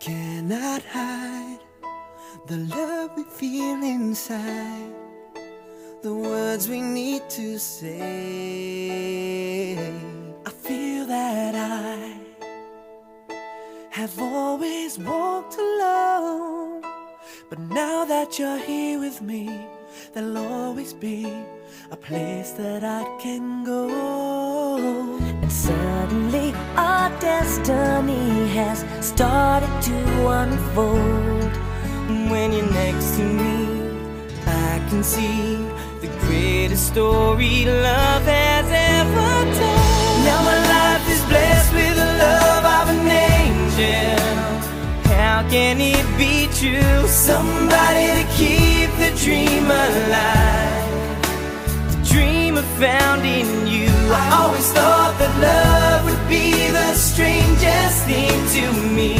Cannot hide the love we feel inside, the words we need to say. I feel that I have always walked alone, but now that you're here with me, there'll always be a place that I can go. Suddenly our destiny has started to unfold. When you're next to me, I can see the greatest story love has ever told. Now my life is blessed with the love of an angel. How can it be true? Somebody to keep the dream alive. The dream I found in you. I always thought that love would be the strangest thing to me.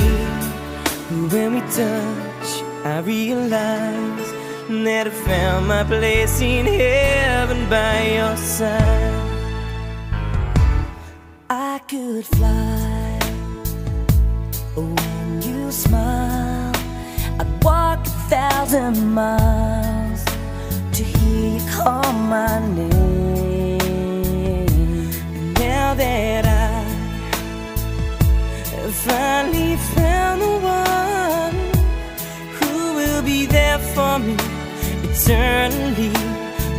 When we touch, I realize that I found my place in heaven by your side. I could fly when you smile. I'd walk a thousand miles to hear for eternally,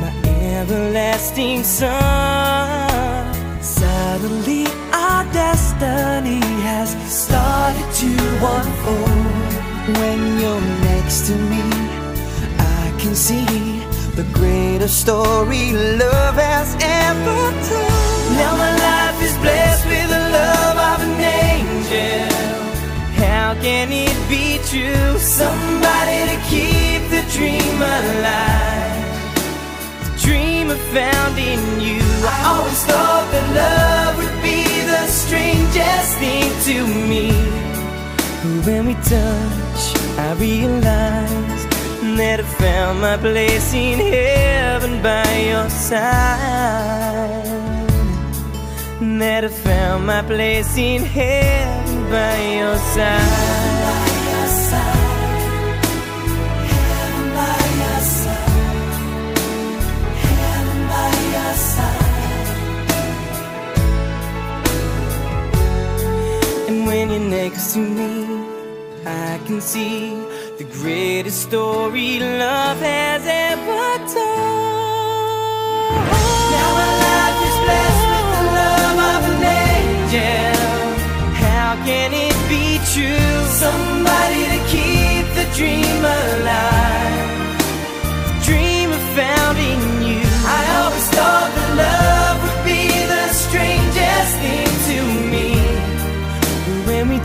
my everlasting son. Suddenly, our destiny has started to unfold. When you're next to me, I can see the greatest story love has ever told. Now my life is blessed with the love of an angel. How can it be true? Somebody found in you. I always thought that love would be the strangest thing to me. But when we touch, I realize that I found my place in heaven by your side. That I found my place in heaven by your side. You're next to me, I can see the greatest story love has ever told.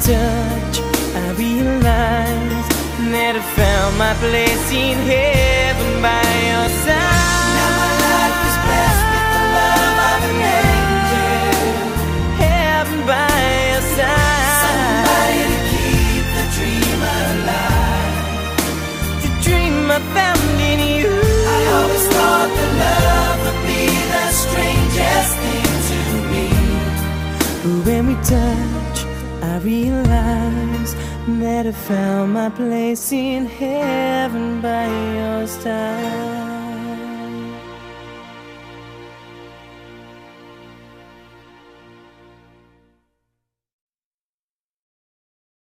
Touch, I realized that I found my place in heaven by your side. Realize that I found my place in heaven by your side.